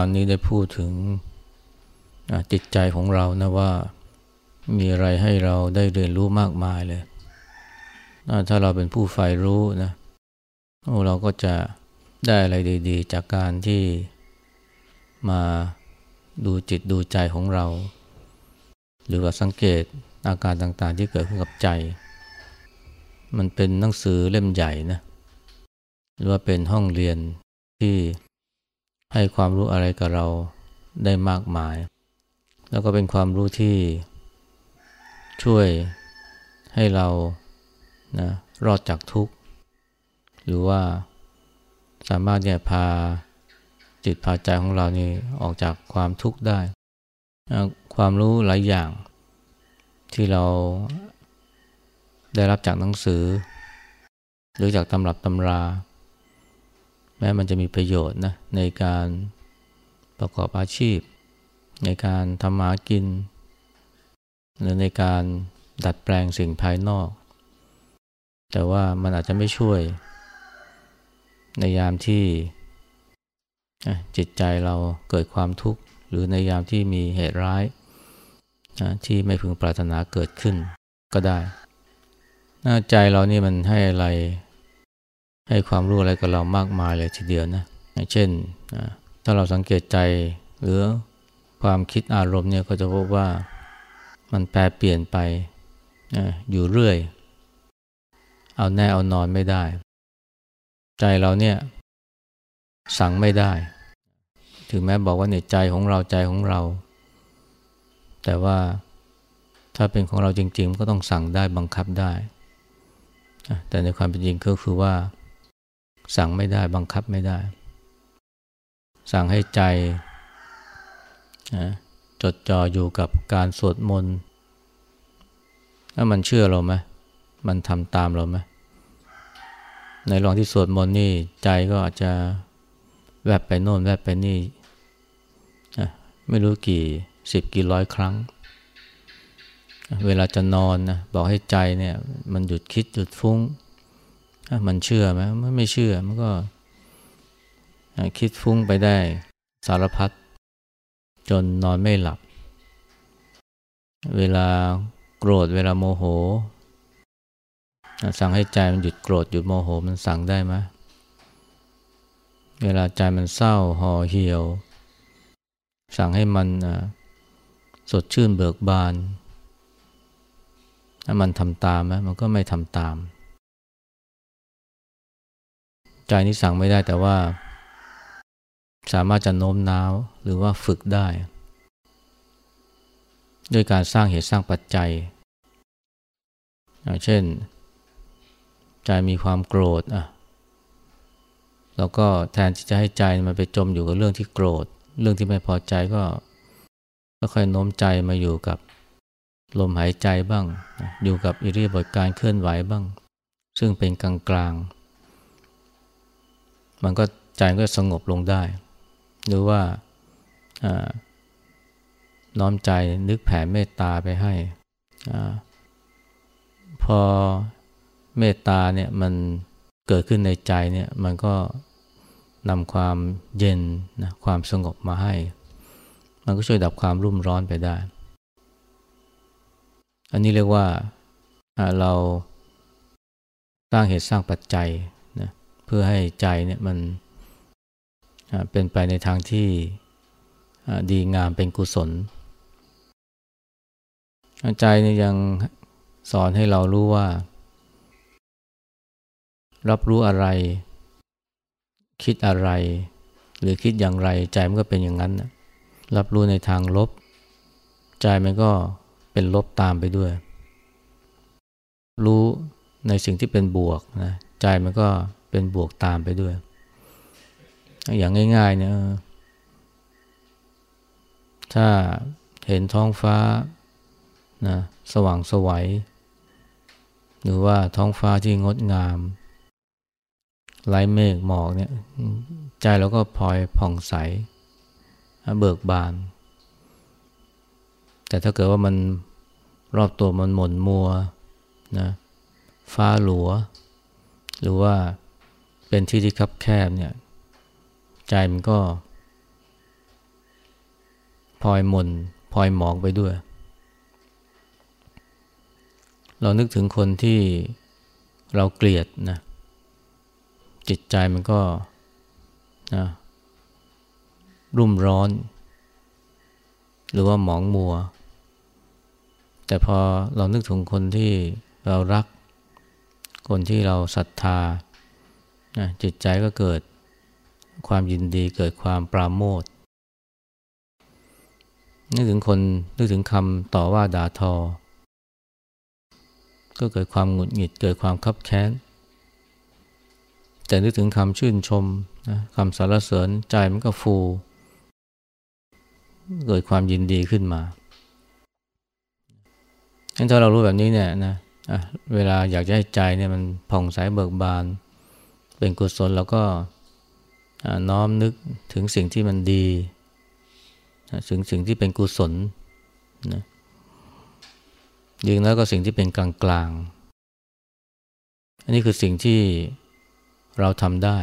านนี้ได้พูดถึงจิตใจของเรานะว่ามีอะไรให้เราได้เรียนรู้มากมายเลย ถ้าเราเป็นผู้ใฝ่รู้นะเราก็จะได้อะไรดี ๆ จากการที่มาดูจิตดูใจของเรา หรือว่าสังเกตอาการต่างๆที่เกิดขึ้นกับใจ มันเป็นหนังสือเล่มใหญ่นะหรือว่าเป็นห้องเรียนที่ ให้ความรู้อะไรกับเราได้มากมาย แล้วก็เป็นความรู้ที่ช่วยให้เรานะรอดจากทุกข์ หรือว่าสามารถเนี่ยพาจิตพาใจของเรานี่ออกจากความทุกข์ได้ ความรู้หลายอย่างที่เราได้รับจากหนังสือ หรือจากตำรับตำรา แม้มันจะมีประโยชน์นะในการประกอบอาชีพ ในการทำมากิน หรือในการดัดแปลงสิ่งภายนอก แต่ว่ามันอาจจะไม่ช่วย ในยามที่จิตใจเราเกิดความทุกข์หรือในยามที่มีเหตุร้ายที่ไม่พึงปรารถนาเกิดขึ้นก็ได้ หน้าใจเรานี่มันให้อะไร ให้ความรู้อะไรกับเรามากมายเลยทีเดียวนะเช่น ถ้าเราสังเกตใจหรือความคิดอารมณ์เนี่ยก็จะพบว่ามันแปรเปลี่ยนไปอยู่เรื่อย เอาแน่เอานอนไม่ได้ ใจเราเนี่ยสั่งไม่ได้ ถึงแม้บอกว่าเนี่ยใจของเราใจของเรา แต่ว่าถ้าเป็นของเราจริงๆก็ต้องสั่งได้บังคับได้ แต่ในความเป็นจริงก็คือว่า สั่งไม่ได้บังคับไม่ได้ สั่งให้ใจจดจ่ออยู่กับการสวดมนต์ถ้ามันเชื่อเราไหมมันทำตามเราไหมในรองที่สวดมนต์นี่ใจก็อาจจะแวบไปโน่นแวบไปนี่ไม่รู้กี่สิบกี่ร้อยครั้ง เวลาจะนอนนะบอกให้ใจเนี่ย มันหยุดคิดหยุดฟุ้ง มันเชื่อไหมมันไม่เชื่อมันก็คิดฟุ้งไปได้สารพัดจนนอนไม่หลับ เวลาโกรธเวลาโมโห สั่งให้ใจมันหยุดโกรธหยุดโมโหมันสั่งได้ไหมเวลาใจมันเศร้าห่อเหี่ยว สั่งให้มันสดชื่นเบิกบานถ้ามันทำตามไหมมันก็ไม่ทำตาม ใจนี้สั่งไม่ได้แต่ว่า สามารถจะโน้มน้าวหรือว่าฝึกได้ ด้วยการสร้างเหตุสร้างปัจจัยอย่างเช่น ใจมีความโกรธอะแล้วก็แทนที่จะให้ใจมันไปจมอยู่กับเรื่องที่โกรธ เรื่องที่ไม่พอใจก็ก็ค่อยโน้มใจมาอยู่กับลมหายใจบ้าง อยู่กับอิริยาบถการเคลื่อนไหวบ้าง ซึ่งเป็นกลางกลาง มันก็ใจก็สงบลงได้ หรือว่าน้อมใจนึกแผ่เมตตาไปให้อพอเมตตาเนี่ยมันเกิดขึ้นในใจเนี่ยมันก็นำความเย็นนะความสงบมาให้ มันก็ช่วยดับความรุ่มร้อนไปได้ อันนี้เรียกว่าเราสร้างเหตุสร้างปัจจัย พื่อให้ใจเนี่ยมันเป็นไปในทางที่ดีงามเป็นกุศล ใจเนี่ยยังสอนให้เรารู้ว่า รับรู้อะไร คิดอะไร หรือคิดอย่างไร ใจมันก็เป็นอย่างนั้นรับรู้ในทางลบ ใจมันก็เป็นลบตามไปด้วย รู้ในสิ่งที่เป็นบวกนะใจมันก็เเป็นบวกตามไปด้วย อย่างง่ายๆเนี่ยถ้าเห็นท้องฟ้านะสว่างสวัย หรือว่าท้องฟ้าที่งดงามไร้เมฆหมอกเนี่ยใจเราก็พลอยผ่องใส เบิกบาน แต่ถ้าเกิดว่ามันรอบตัวมันหม่นมัวนะฟ้าหลัว หรือว่า เป็นที่ที่คับแคบเนี่ยใจมันก็พลอยมนพลอยหมองไปด้วย เรานึกถึงคนที่เราเกลียดนะจิตใจมันก็นะรุ่มร้อน หรือว่าหมองมัว แต่พอเรานึกถึงคนที่เรารัก คนที่เราศรัทธา จิตใจก็เกิดความยินดีเกิดความปราโมทนึกถึงคนนึกถึงคำต่อว่าด่าทอ ก็เกิดความหงุดหงิดเกิดความคับแค้น แต่นึกถึงคำชื่นชมนะคำสรรเสริญใจมันก็ฟู เกิดความยินดีขึ้นมางั้นถ้าเรารู้แบบนี้เนี่ยนะเวลาอยากจะให้ใจเนี่ยมันผ่องใสเบิกบาน เป็นกุศลแล้วก็น้อมนึกถึงสิ่งที่มันดีถึงสิ่งที่เป็นกุศลนะยิงแล้วก็สิ่งที่เป็นกลางกลางอันนี้คือสิ่งที่เราทำได้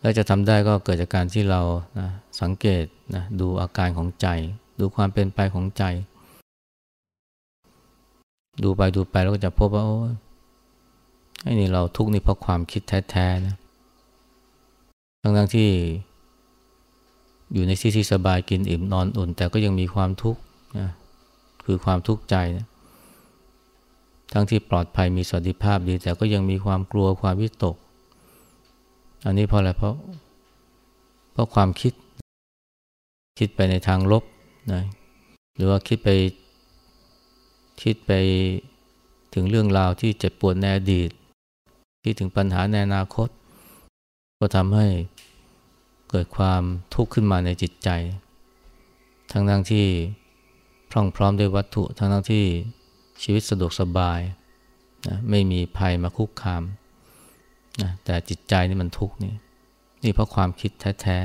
และจะทำได้ก็เกิดจากการที่เรานะสังเกตนะดูอาการของใจ ดูความเป็นไปของใจ ดูไปดูไปแล้วก็จะพบว่าโอ้ ไอ้นี่เราทุกข์นี่เพราะความคิดแท้ๆนะทั้งๆที่อยู่ในที่ที่สบายกินอิ่มนอนอุ่น แต่ก็ยังมีความทุกข์นะคือความทุกข์ใจนะทั้งที่ปลอดภัยมีสวัสดิภาพดี แต่ก็ยังมีความกลัวความวิตก อันนี้เพราะอะไรเพราะเพราะความคิด คิดไปในทางลบนะหรือว่าคิดไปคิดไปถึงเรื่องราวที่เจ็บปวดในอดีต คิดถึงปัญหาในอนาคต ก็ทำให้เกิดความทุกข์ขึ้นมาในจิตใจ ทั้งทั้งที่พร้อมพร้อมด้วยวัตถุทั้งทั้งที่ชีวิตสะดวกสบายนะไม่มีภัยมาคุกคามนะแต่จิตใจนี่มันทุกข์นี่นี่เพราะความคิดแท้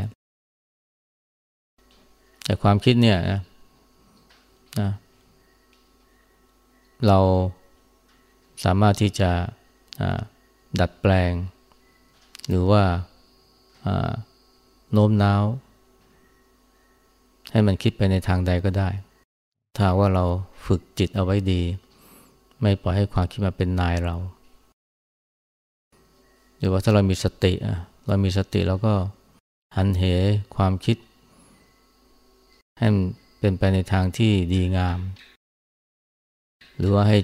ๆแต่ความคิดเนี่ยนะนะเราสามารถที่จะ ดัดแปลง หรือว่าโน้มน้าว ให้มันคิดไปในทางใดก็ได้ ถ้าว่าเราฝึกจิตเอาไว้ดี ไม่ปล่อยให้ความคิดมาเป็นนายเรา หรือว่าถ้าเรามีสติเรามีสติเราก็หันเหความคิด ให้มันเป็นไปในทางที่ดีงาม หรือว่าให้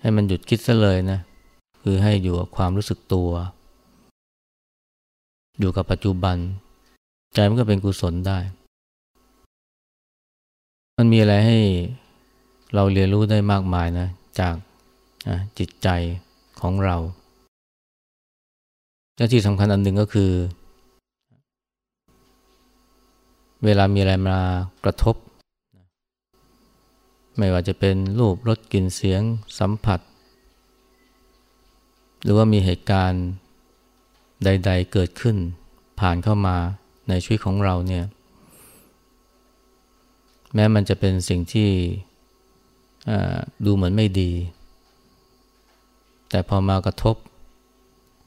ให้มันหยุดคิดซะเลยนะ คือให้อยู่กับความรู้สึกตัว อยู่กับปัจจุบัน ใจมันก็เป็นกุศลได้ มันมีอะไรให้เราเรียนรู้ได้มากมายนะ จากจิตใจของเราและที่สำคัญอันหนึ่งก็คือ เวลามีอะไรมากระทบ ไม่ว่าจะเป็นรูปรสกลิ่นเสียงสัมผัส หรือว่ามีเหตุการณ์ใด ๆ เกิดขึ้น ผ่านเข้ามาในชีวิตของเราเนี่ย แม้มันจะเป็นสิ่งที่ดูเหมือนไม่ดี แต่พอมากระทบ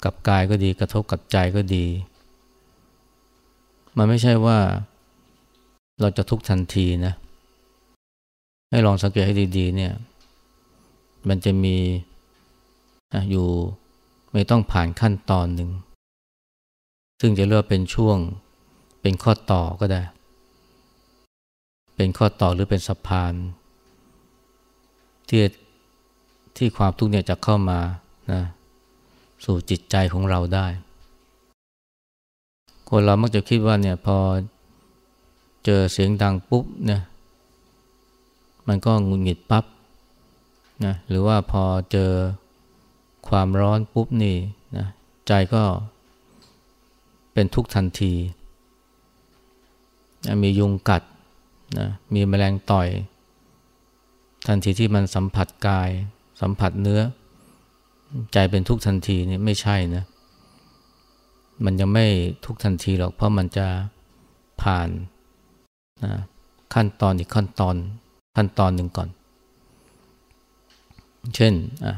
กับกายก็ดีกระทบกับใจก็ดี มันไม่ใช่ว่าเราจะทุกทันทีนะ ให้ลองสังเกตให้ดี ๆ เนี่ย มันจะมีอยู่ ไม่ต้องผ่านขั้นตอนหนึ่ง ซึ่งจะเรียกเป็นช่วง เป็นข้อต่อก็ได้ เป็นข้อต่อหรือเป็นสะพานที่ที่ความทุกข์เนี่ยจะเข้ามานะสู่จิตใจของเราได้ คนเรามักจะคิดว่าเนี่ยพอเจอเสียงดังปุ๊บเนี่ยมันก็งุนหงิดปั๊บนะหรือว่าพอเจอ ความร้อนปุ๊บนี่นะใจก็เป็นทุกทันทีมียุงกัดนะมีแมลงต่อย ทันทีที่มันสัมผัสกาย สัมผัสเนื้อ ใจเป็นทุกทันทีนี่ไม่ใช่นะ มันยังไม่ทุกทันทีหรอก เพราะมันจะผ่านนะขั้นตอนอีกขั้นตอนขั้นตอนหนึ่งก่อน เช่นอะ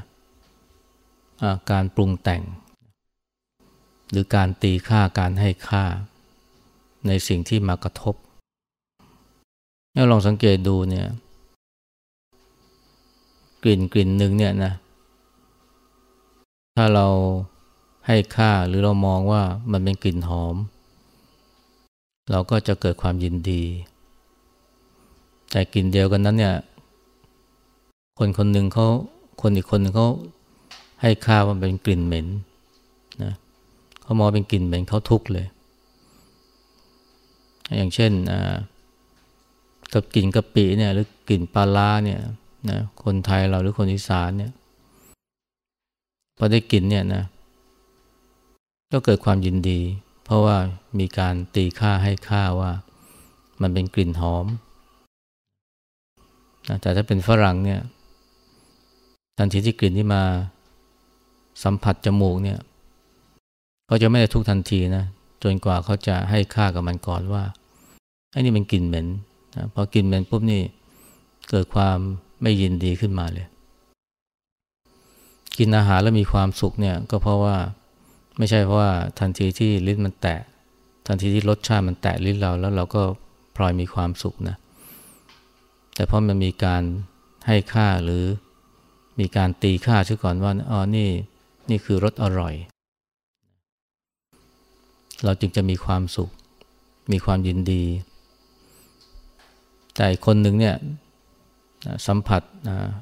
การปรุงแต่ง หรือการตีค่าการให้ค่า ในสิ่งที่มากระทบถ้าลองสังเกตดูเนี่ยกลิ่นกลิ่นหนึ่งเนี่ยนะถ้าเราให้ค่าหรือเรามองว่ามันเป็นกลิ่นหอม เราก็จะเกิดความยินดี แต่กลิ่นเดียวกันนั้นเนี่ยคนคนหนึ่งเขาคนอีกคนหนึ่งเขา ให้ค่าว่าเป็นกลิ่นเหม็นนะเขามองเป็นกลิ่นเหม็นเขาทุกข์เลย อย่างเช่นกับกลิ่นกะปิเนี่ยหรือกลิ่นปลาลาเนี่ยนะคนไทยเราหรือคนอีสานเนี่ยพอได้กลิ่นเนี่ยนะก็เกิดความยินดี เพราะว่ามีการตีค่าให้ค่าว่ามันเป็นกลิ่นหอมนะแต่ถ้าเป็นฝรั่งเนี่ยทันทีที่กลิ่นที่มา สัมผัสจมูกเนี่ยเขาจะไม่ได้ทุกทันทีนะจนกว่าเขาจะให้ค่ากับมันก่อนว่าไอ้นี่เป็นกลิ่นเหม็นนะพอกลิ่นเหม็นปุ๊บนี่เกิดความไม่ยินดีขึ้นมาเลย กินอาหารแล้วมีความสุขเนี่ยก็เพราะว่าไม่ใช่เพราะว่าทันทีที่ลิ้นมันแตะ ทันทีที่รสชาติมันแตะลิ้นเราแล้วเราก็พลอยมีความสุขนะแต่เพราะมันมีการให้ค่าหรือมีการตีค่าซะก่อนว่าอ๋อนี่ นี่คือรสอร่อย เราจึงจะมีความสุข มีความยินดี แต่คนหนึ่งเนี่ยสัมผัส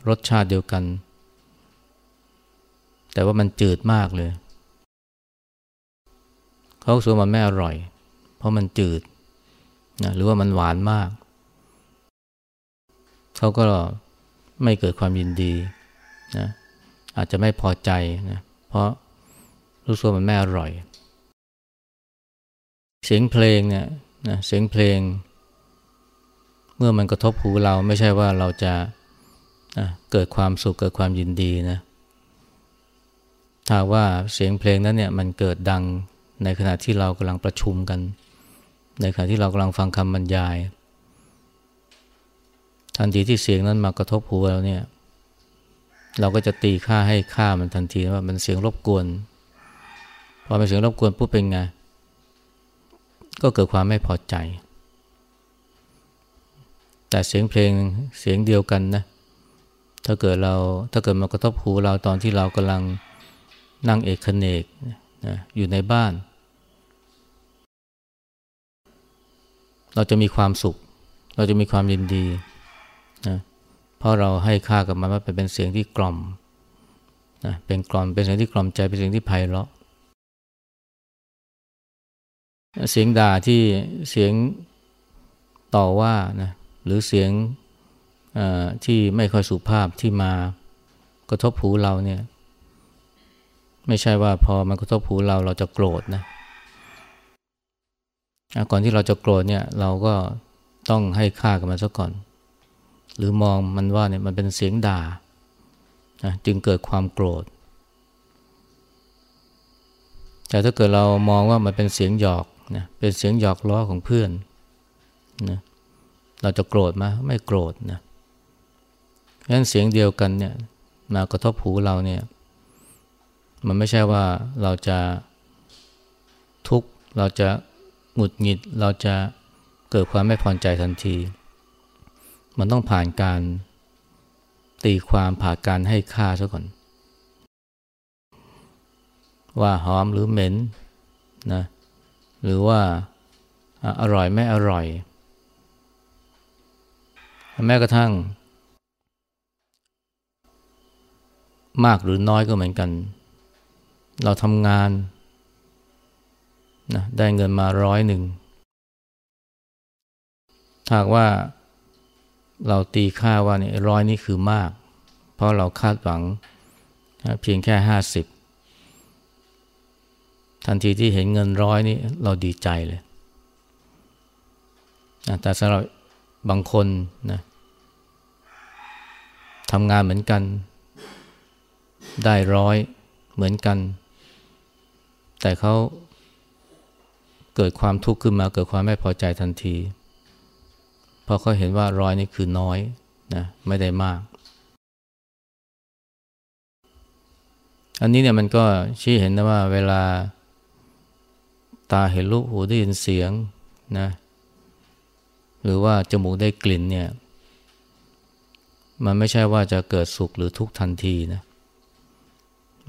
รสชาติเดียวกัน แต่ว่ามันจืดมากเลย เขาสูมันไม่อร่อย เพราะมันจืดนะหรือว่ามันหวานมาก เขาก็ไม่เกิดความยินดีนะอาจจะไม่พอใจนะ เพราะรู้สึกมันไม่อร่อย เสียงเพลงเนี่ยนะเสียงเพลง เมื่อมันกระทบหูเราไม่ใช่ว่าเราจะนะเกิดความสุขเกิดความยินดีนะถ้าว่าเสียงเพลงนั้นเนี่ยมันเกิดดังในขณะที่เรากำลังประชุมกัน ในขณะที่เรากำลังฟังคำบรรยาย ทันทีที่เสียงนั้นมากระทบหูเราเนี่ย เราก็จะตีค่าให้ค่ามันทันทีว่ามันเสียงรบกวน พอเป็นเสียงรบกวนปุ๊บเป็นไง ก็เกิดความไม่พอใจ แต่เสียงเพลงเสียงเดียวกันนะ ถ้าเกิดเราถ้าเกิดมากระทบหูเราตอนที่เรากำลังนั่งเอกคเนกนะอยู่ในบ้าน เราจะมีความสุข เราจะมีความยินดีนะ เพราะเราให้ค่ากับมันว่าเป็นเสียงที่กล่อมนะเป็นกล่อมเป็นเสียงที่กล่อมใจเป็นเสียงที่ไพเราะเสียงด่าที่เสียงต่อว่านะหรือเสียงที่ไม่ค่อยสุภาพที่มากระทบหูเราเนี่ยไม่ใช่ว่าพอมันกระทบหูเราเราจะโกรธนะก่อนที่เราจะโกรธเนี่ยเราก็ต้องให้ค่ากับมันซะก่อน หรือมองมันว่าเนี่ยมันเป็นเสียงด่านะจึงเกิดความโกรธ แต่ถ้าเกิดเรามองว่ามันเป็นเสียงหยอกนะเป็นเสียงหยอกล้อของเพื่อนนะเราจะโกรธไหมไม่โกรธนะเพราะฉะนั้นเสียงเดียวกันเนี่ยมากระทบหูเราเนี่ยมันไม่ใช่ว่าเราจะทุกข์เราจะหงุดหงิดเราจะเกิดความไม่พอใจทันที มันต้องผ่านการตีความผ่านการให้ค่าซะก่อน ว่าหอมหรือเหม็นนะหรือว่าอร่อยไม่อร่อย แม้กระทั่ง มากหรือน้อยก็เหมือนกัน เราทำงานนะได้เงินมาร้อยหนึ่งถ้าว่า เราตีค่าว่าเนี่ยร้อยนี่คือมาก เพราะเราคาดหวังเพียงแค่ห้าสิบทันทีที่เห็นเงินร้อยนี่เราดีใจเลยแต่สำหรับบางคนนะทำงานเหมือนกัน ได้ร้อยเหมือนกัน แต่เขาเกิดความทุกข์ขึ้นมาเกิดความไม่พอใจทันที ราะเขาเห็นว่าร้อยนี่คือน้อยนะไม่ได้มาก อันนี้เนี่ยมันก็ชี้เห็นนะว่าเวลาตาเห็นรูปหูได้ยินเสียงนะหรือว่าจมูกได้กลิ่นเนี่ยมันไม่ใช่ว่าจะเกิดสุขหรือทุกข์ทันทีนะ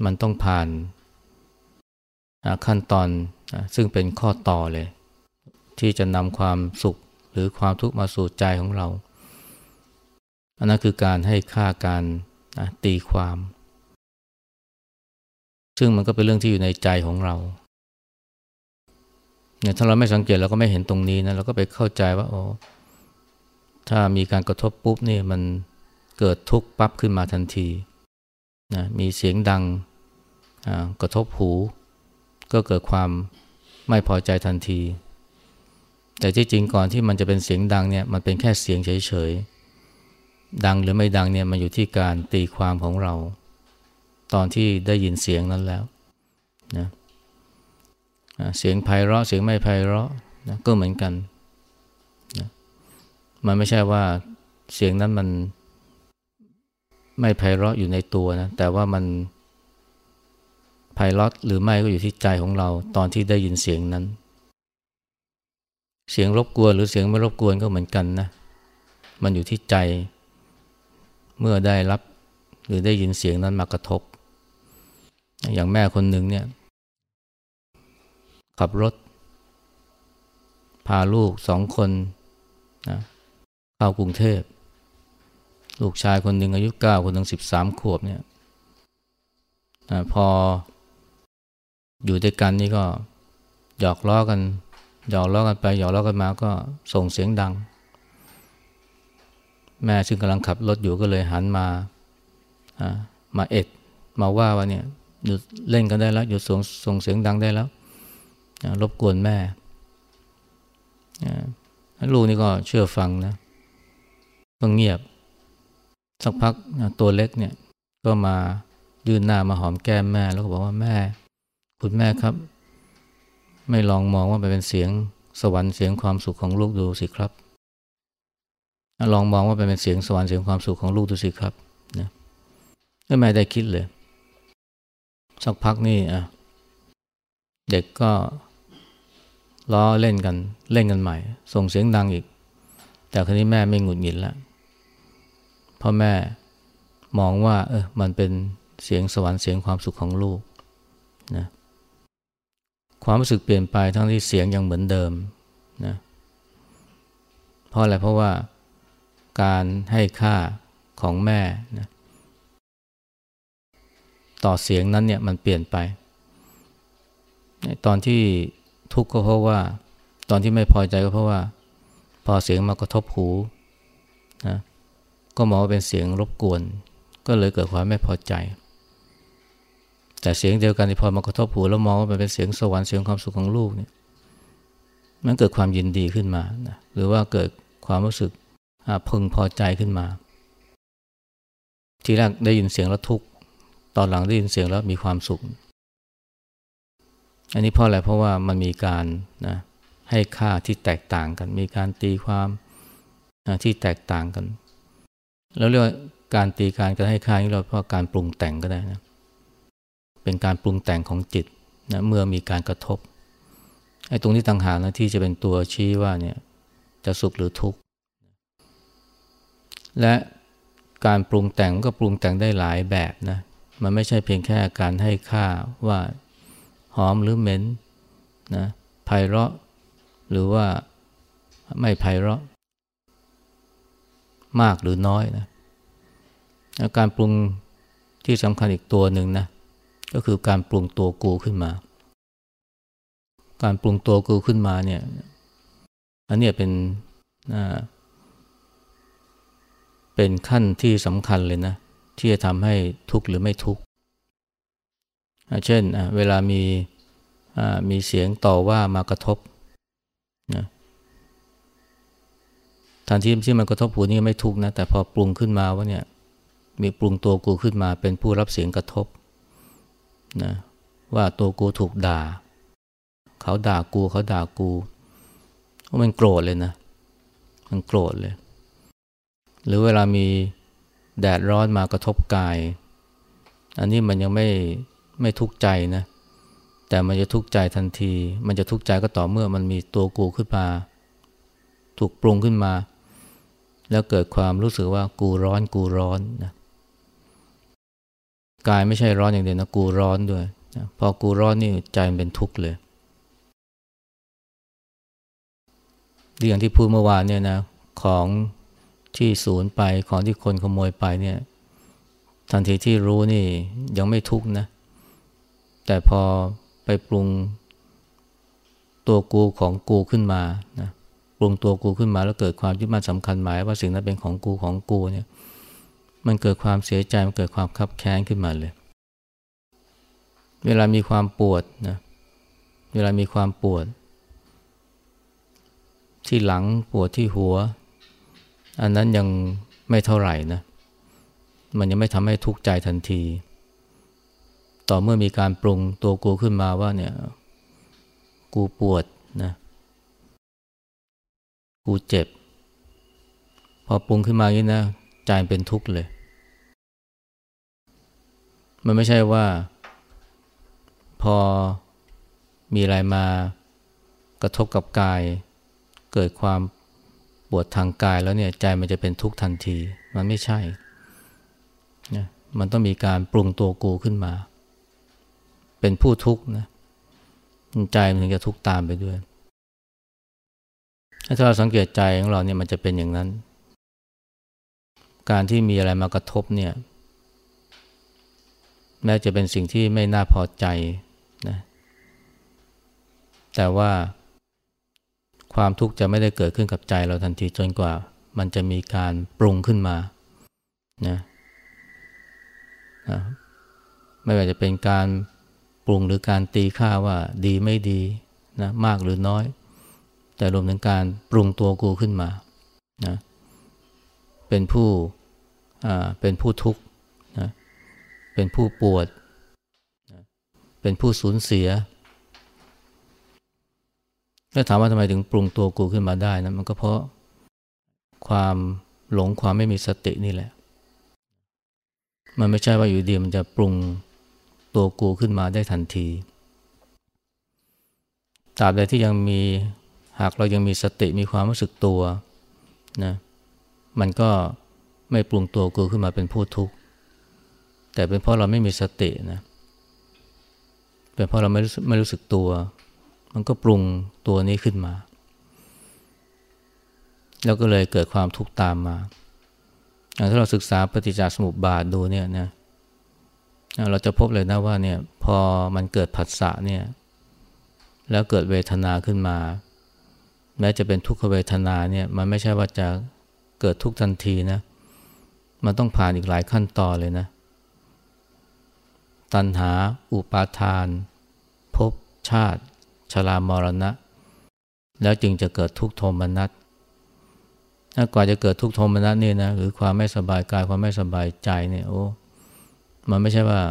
มันต้องผ่านขั้นตอนซึ่งเป็นข้อต่อเลย ที่จะนำความสุข หรือความทุกข์มาสู่ใจของเรา อันนั้นคือการให้ค่าการตีความ ซึ่งมันก็เป็นเรื่องที่อยู่ในใจของเราเนี่ยถ้าเราไม่สังเกตเราก็ไม่เห็นตรงนี้นะเราก็ไปเข้าใจว่าโอ้ถ้ามีการกระทบปุ๊บนี่มันเกิดทุกข์ปั๊บขึ้นมาทันทีนะมีเสียงดังกระทบหู ก็เกิดความไม่พอใจทันที แต่ที่จริงก่อนที่มันจะเป็นเสียงดังเนี่ยมันเป็นแค่เสียงเฉยๆ ดังหรือไม่ดังเนี่ยมันอยู่ที่การตีความของเรา ตอนที่ได้ยินเสียงนั้นแล้วนะเสียงไพเราะเสียงไม่ไพเราะนะก็เหมือนกันนะมันไม่ใช่ว่าเสียงนั้นมันไม่ไพเราะอยู่ในตัวนะแต่ว่ามันไพเราะหรือไม่ก็อยู่ที่ใจของเราตอนที่ได้ยินเสียงนั้น เสียงรบกวนหรือเสียงไม่รบกวนก็เหมือนกันนะ มันอยู่ที่ใจ เมื่อได้รับหรือได้ยินเสียงนั้นมากระทบ อย่างแม่คนหนึ่งเนี่ย ขับรถ พาลูกสองคนนะเข้ากรุงเทพ ลูกชายคนหนึ่งอายุเก้าคนหนึ่งสิบสามขวบเนี่ยนะพออยู่ด้วยกันนี่ก็หยอกล้อกัน หยอกล้อกันไปหยอกล้อกันมาก็ส่งเสียงดัง แม่ซึ่งกำลังขับรถอยู่ก็เลยหันมามาเอ็ดมาว่าว่าเนี่ยหยุดเล่นกันได้แล้วหยุดส่งส่งเสียงดังได้แล้วรบกวนแม่ลูกนี่ก็เชื่อฟังนะก็เงียบ สักพักตัวเล็กเนี่ยก็มายื่นหน้ามาหอมแก้มแม่แล้วก็บอกว่าแม่ คุณแม่ครับ ไม่ลองมองว่ามันเป็นเสียงสวรรค์เสียงความสุขของลูกดูสิครับ ลองมองว่าเป็นเสียงสวรรค์เสียงความสุขของลูกดูสิครับนะแม่ได้คิดเลย สักพักนี่อะเด็กก็ล้อเล่นกันเล่นกันใหม่ ส่งเสียงดังอีก แต่ครั้นี้แม่ไม่หงุดหงิดแล้วเพราะแม่มองว่า เออมันเป็นเสียงสวรรค์เสียงความสุขของลูกนะ ความรู้สึกเปลี่ยนไปทั้งที่เสียงยังเหมือนเดิมนะเพราะอะไรเพราะว่าการให้ค่าของแม่นะต่อเสียงนั้นเนี่ยมันเปลี่ยนไป ตอนที่ทุกข์ก็เพราะว่า ตอนที่ไม่พอใจก็เพราะว่า พอเสียงมากระทบหูนะก็มองว่าเป็นเสียงรบกวน ก็เลยเกิดความไม่พอใจ แต่เสียงเดียวกันที่พอมากระทบหูแล้วมองว่ามันเป็นเสียงสวรรค์เสียงความสุขของลูกเนี่ยมันเกิดความยินดีขึ้นมานะหรือว่าเกิดความรู้สึกพึงพอใจขึ้นมา ทีแรกได้ยินเสียงแล้วทุกข์ตอนหลังได้ยินเสียงแล้วมีความสุข อันนี้เพราะอะไรเพราะว่ามันมีการนะให้ค่าที่แตกต่างกัน มีการตีความนะที่แตกต่างกัน แล้วเรียกว่าการตีการการให้ค่านี้เราเพราะการปรุงแต่งก็ได้นะเเป็นการปรุงแต่งของจิตนะเมื่อมีการกระทบไอ้ตรงนี้ต่างหากนะที่จะเป็นตัวชี้ว่าเนี่ยจะสุขหรือทุกข์และการปรุงแต่งก็ปรุงแต่งได้หลายแบบนะมันไม่ใช่เพียงแค่การให้ค่าว่าหอมหรือเหม็นนะไพเราะหรือว่าไม่ไพเราะ มากหรือน้อยนะ การปรุงที่สำคัญอีกตัวหนึ่งนะ ก็คือการปรุงตัวกูขึ้นมา การปรุงตัวกูขึ้นมาเนี่ย อันนี้เป็นเป็นขั้นที่สำคัญเลยนะ ที่จะทำให้ทุกข์หรือไม่ทุกข์เช่นเวลามีมีเสียงต่อว่ามากระทบนะทันทีที่มันกระทบหูนี่ไม่ทุกข์นะ แต่พอปรุงขึ้นมาว่าเนี่ย มีปรุงตัวกูขึ้นมาเป็นผู้รับเสียงกระทบ นะว่าตัวกูถูกด่า เขาด่ากูเขาด่ากูมันโกรธเลยนะ มันโกรธเลย หรือเวลามีแดดร้อนมากระทบกาย อันนี้มันยังไม่ไม่ทุกข์ใจนะ แต่มันจะทุกข์ใจทันที มันจะทุกข์ใจก็ต่อเมื่อมันมีตัวกูขึ้นมา ถูกปรุงขึ้นมา แล้วเกิดความรู้สึกว่ากูร้อนกูร้อนนะ กายไม่ใช่ร้อนอย่างเดียวนะกูร้อนด้วยนะพอกูร้อนนี่ใจมันเป็นทุกข์เลยอย่างที่พูดเมื่อวานเนี่ยนะของที่สูญไปของที่คนขโมยไปเนี่ย ทันทีที่รู้นี่ยังไม่ทุกข์นะ แต่พอไปปรุงตัวกูของกูขึ้นมานะปรุงตัวกูขึ้นมาแล้วเกิดความยึดมั่นสำคัญหมายว่าสิ่งนั้นเป็นของกูของกูเนี่ย มันเกิดความเสียใจมันเกิดความคับแค้นขึ้นมาเลย เวลามีความปวดนะเวลามีความปวด ที่หลังปวดที่หัว อันนั้นยังไม่เท่าไหร่นะมันยังไม่ทำให้ทุกข์ใจทันที ต่อเมื่อมีการปรุงตัวกูขึ้นมาว่าเนี่ย กูปวดนะกูเจ็บ พอปรุงขึ้นมาอย่างนี้นะใจเป็นทุกข์เลย มันไม่ใช่ว่าพอมีอะไรมากระทบกับกาย เกิดความปวดทางกายแล้วเนี่ยใจมันจะเป็นทุกข์ทันที มันไม่ใช่นะมันต้องมีการปรุงตัวกูขึ้นมา เป็นผู้ทุกข์นะใจมันถึงจะทุกข์ตามไปด้วย ถ้าเราสังเกตใจของเราเนี่ยมันจะเป็นอย่างนั้น การที่มีอะไรมากระทบเนี่ย แม้จะเป็นสิ่งที่ไม่น่าพอใจนะแต่ว่าความทุกข์จะไม่ได้เกิดขึ้นกับใจเราทันทีจนกว่า มันจะมีการปรุงขึ้นมานะนะไม่ว่าจะเป็นการปรุงหรือการตีค่าว่าดีไม่ดีนะมากหรือน้อย แต่รวมถึงการปรุงตัวกูขึ้นมานะเป็นผู้อ่าเป็นผู้ทุกข์ เป็นผู้ปวด เป็นผู้สูญเสีย แล้วถามว่าทำไมถึงปรุงตัวกูขึ้นมาได้นะมันก็เพราะความหลงความไม่มีสตินี่แหละ มันไม่ใช่ว่าอยู่ดีมันจะปรุงตัวกูขึ้นมาได้ทันทีตราบใดที่ยังมีหากเรายังมีสติมีความรู้สึกตัวนะมันก็ไม่ปรุงตัวกูขึ้นมาเป็นผู้ทุกข์ แต่เป็นเพราะเราไม่มีสตินะเป็นเพราะเราไม่รู้ไม่รู้สึกตัว มันก็ปรุงตัวนี้ขึ้นมา แล้วก็เลยเกิดความทุกข์ตามมาถ้าเราศึกษาปฏิจจสมุปบาทดูเนี่ยนะเราจะพบเลยนะว่าเนี่ยพอมันเกิดผัสสะเนี่ยแล้วเกิดเวทนาขึ้นมา แม้จะเป็นทุกขเวทนาเนี่ยมันไม่ใช่ว่าจะเกิดทุกทันทีนะมันต้องผ่านอีกหลายขั้นตอนเลยนะ ตัณหา อุปาทานภพชาติ ชรามรณะ แล้วจึงจะเกิดทุกโทมนัสถ้ากว่าจะเกิดทุกโทมนัสนี่นะหรือความไม่สบายกายความไม่สบายใจเนี่ยโอ้มันไม่ใช่ว่า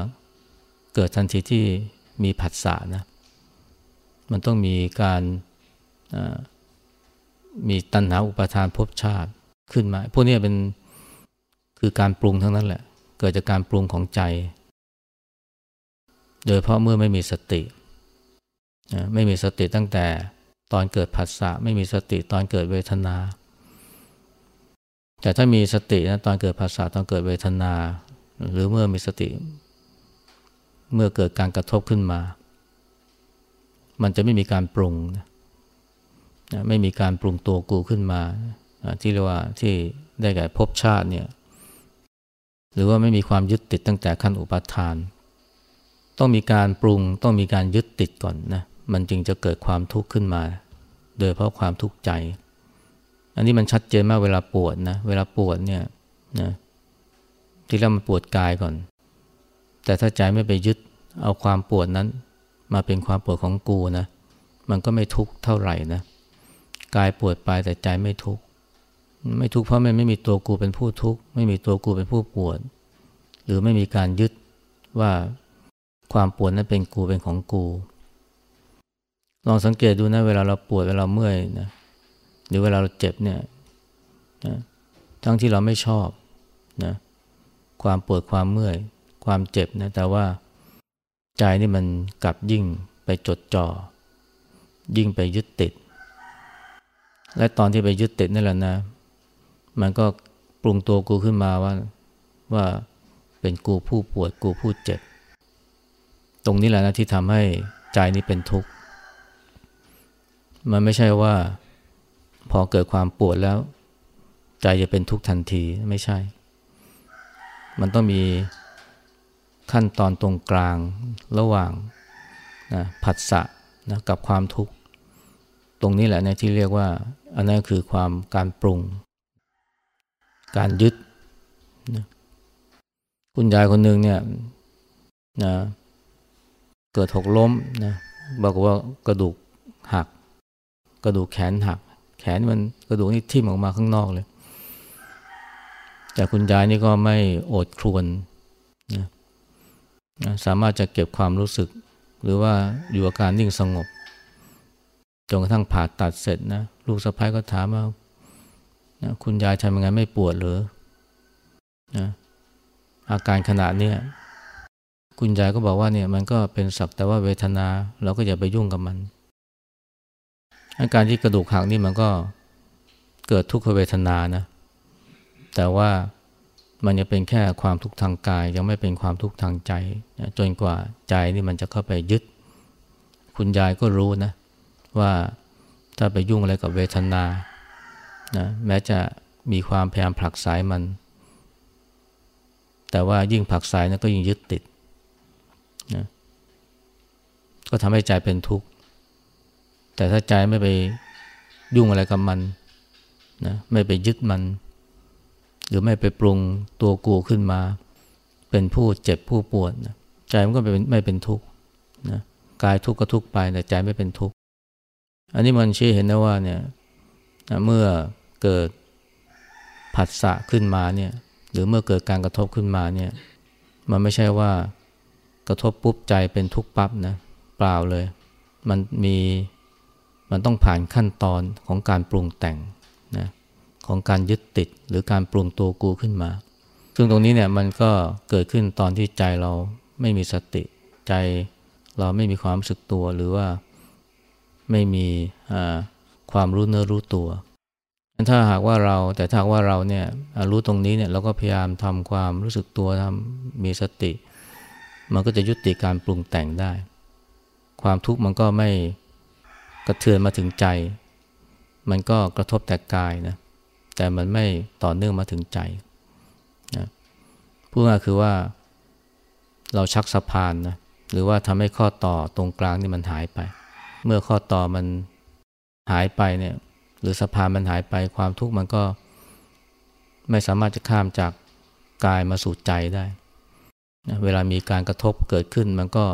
เกิดทันทีที่มีผัสสะนะ มันต้องมีการมีตัณหาอุปาทานภพชาติขึ้นมา พวกนี้เป็นคือการปรุงทั้งนั้นแหละ เกิดจากการปรุงของใจ โดยเพราะเมื่อไม่มีสติไม่มีสติตั้งแต่ตอนเกิดผัสสะไม่มีสติตอนเกิดเวทนา แต่ถ้ามีสตินะตอนเกิดภาษาตอนเกิดเวทนา หรือเมื่อมีสติ เมื่อเกิดการกระทบขึ้นมา มันจะไม่มีการปรุงนะไม่มีการปรุงตัวกูขึ้นมา ที่เรียกว่าที่ได้แก่ภพชาติเนี่ยหรือว่าไม่มีความยึดติดตั้งแต่ขั้นอุปาทาน ต้องมีการปรุงต้องมีการยึดติดก่อนนะมันจึงจะเกิดความทุกข์ขึ้นมา โดยเพราะความทุกข์ใจ อันนี้มันชัดเจนมากเวลาปวดนะเวลาปวดเนี่ยนะที่แรกมันปวดกายก่อน แต่ถ้าใจไม่ไปยึดเอาความปวดนั้น มาเป็นความปวดของกูนะมันก็ไม่ทุกข์เท่าไหร่นะกายปวดไปแต่ใจไม่ทุกข์ไม่ทุกข์เพราะมันไม่มีตัวกูเป็นผู้ทุกข์ไม่มีตัวกูเป็นผู้ปวด หรือไม่มีการยึดว่า ความปวดนั้นเป็นกูเป็นของกู ลองสังเกตดูนะเวลาเราปวดเวลาเมื่อยนะหรือเวลาเราเจ็บเนี่ยนะทั้งที่เราไม่ชอบนะความปวดความเมื่อย ความเจ็บนะแต่ว่าใจนี่มันกลับยิ่งไปจดจอ่อยิ่งไปยึดติด และตอนที่ไปยึดติดนั่นแหละนะ มันก็ปรุงตัวกูขึ้นมาว่าว่าเป็นกูผู้ปวดกูผู้เจ็บ ตรงนี้แหละนะที่ทำให้ใจนี้เป็นทุกข์ มันไม่ใช่ว่าพอเกิดความปวดแล้ว ใจจะเป็นทุกข์ทันทีไม่ใช่ มันต้องมีขั้นตอนตรงกลางระหว่างนะผัสสะนะกับความทุกข์ ตรงนี้แหละนะที่เรียกว่า อันนั้นคือความการปรุง การยึดนะคุณยายคนหนึ่งเนี่ยนะ เกิดหกล้มนะบอกว่ากระดูกหัก กระดูกแขนหัก แขนมันกระดูกนี่ทิ่มออกมาข้างนอกเลย แต่คุณยายนี่ก็ไม่โอดครวนนะสามารถจะเก็บความรู้สึก หรือว่าอยู่อาการนิ่งสงบจนกระทั่งผ่าตัดเสร็จนะลูกสะพ้ายก็ถามว่านะคุณยายทำยังไงไม่ปวดหรือนะอาการขนาดนี้ คุณยายก็บอกว่าเนี่ยมันก็เป็นสักแต่ว่าเวทนา เราก็อย่าไปยุ่งกับมัน อาการที่กระดูกหักนี่มันก็เกิดทุกขเวทนานะ แต่ว่ามันยังเป็นแค่ความทุกข์ทางกาย ยังไม่เป็นความทุกข์ทางใจ จนกว่าใจนี่มันจะเข้าไปยึด คุณยายก็รู้นะว่าถ้าไปยุ่งอะไรกับเวทนานะแม้จะมีความพยายามผลักสายมัน แต่ว่ายิ่งผลักสายนะก็ยิ่งยึดติด นะก็ทำให้ใจเป็นทุกข์ แต่ถ้าใจไม่ไปยุ่งอะไรกับมันนะไม่ไปยึดมัน หรือไม่ไปปรุงตัวกูขึ้นมา เป็นผู้เจ็บผู้ปวดนะใจมันก็ไม่เป็นไม่เป็นทุกข์นะกายทุกข์ก็ทุกข์ไปแต่ใจไม่เป็นทุกข์ อันนี้มันชี้เห็นนะว่าเนี่ยเมื่อเกิดผัสสะขึ้นมาเนี่ยหรือเมื่อเกิดการกระทบขึ้นมาเนี่ยมันไม่ใช่ว่า ระทบปุ๊บใจเป็นทุกข์ปั๊บนะเปล่าเลย มันมีมันต้องผ่านขั้นตอนของการปรุงแต่งนะของการยึดติดหรือการปรุงตัวกูขึ้นมา ซึ่งตรงนี้เนี่ยมันก็เกิดขึ้นตอนที่ใจเราไม่มีสติ ใจเราไม่มีความรู้สึกตัวหรือว่าไม่มีความรู้เนื้อรู้ตัว ถ้าหากว่าเราแต่ถ้าว่าเราเนี่ยรู้ตรงนี้เนี่ยเราก็พยายามทำความรู้สึกตัวทำมีสติ มันก็จะยุติการปรุงแต่งได้ ความทุกข์มันก็ไม่กระเทือนมาถึงใจ มันก็กระทบแต่กายนะ แต่มันไม่ต่อเนื่องมาถึงใจนะพูดง่ายคือว่าเราชักสะพานนะ หรือว่าทำให้ข้อต่อตรงกลางนี่มันหายไป เมื่อข้อต่อมันหายไปเนี่ย หรือสะพานมันหายไป ความทุกข์มันก็ไม่สามารถจะข้ามจากกายมาสู่ใจได้ นะเวลามีการกระทบเกิดขึ้นมันก็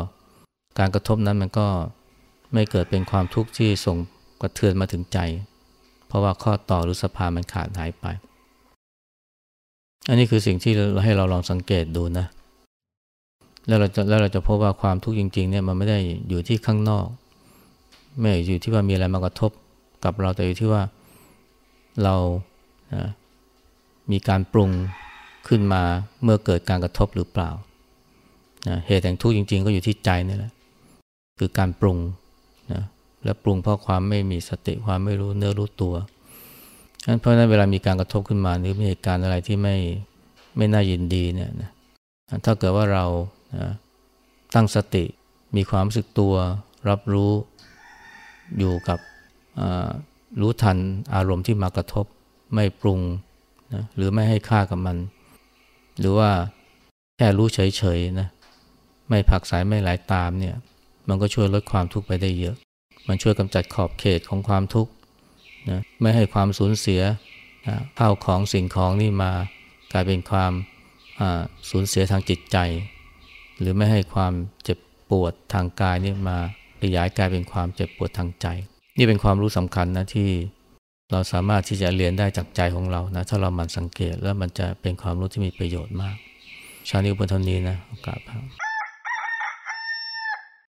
การกระทบนั้นมันก็ไม่เกิดเป็นความทุกข์ที่ส่งกระเทือนมาถึงใจ เพราะว่าข้อต่อหรือสะพามันขาดหายไป อันนี้คือสิ่งที่เราให้เราลองสังเกตดูนะ แล้วเราจะแล้วเราจะพบว่าความทุกข์จริงๆเนี่ยมันไม่ได้อยู่ที่ข้างนอก ไม่อยู่ที่ว่ามีอะไรมากระทบกับเราแต่อยู่ที่ว่าเรานะมีการปรุงขึ้นมาเมื่อเกิดการกระทบหรือเปล่า นะเหตุแห่งทุกข์จริง ๆ ก็อยู่ที่ใจนี่แหละคือการปรุงนะและปรุงเพราะความไม่มีสติความไม่รู้เนื้อรู้ตัวเพราะนั้นเวลามีการกระทบขึ้นมาหรือมีเหตุการณ์อะไรที่ไม่ไม่น่ายินดีเนี่ยนะถ้าเกิดว่าเรานะตั้งสติมีความรู้สึกตัวรับรู้อยู่กับรู้ทันอารมณ์ที่มากระทบไม่ปรุงนะหรือไม่ให้ค่ากับมัน หรือว่าแค่รู้เฉยๆนะ ไม่ผักสายไม่ไหลาตามเนี่ยมันก็ช่วยลดความทุกข์ไปได้เยอะ มันช่วยกำจัดขอบเขตของความทุกข์นะไม่ให้ความสูญเสียนะข้าวของสิ่งของนี่มากลายเป็นความสูญเสียทางจิตใจ หรือไม่ให้ความเจ็บปวดทางกายนี่มาขยายกลายเป็นความเจ็บปวดทางใจ นี่เป็นความรู้สำคัญนะที่เราสามารถที่จะเรียนได้จากใจของเรานะถ้าเรามันสังเกตแล้วมันจะเป็นความรู้ที่มีประโยชน์มาก ชานิวบนทนีนะโอกาสครับ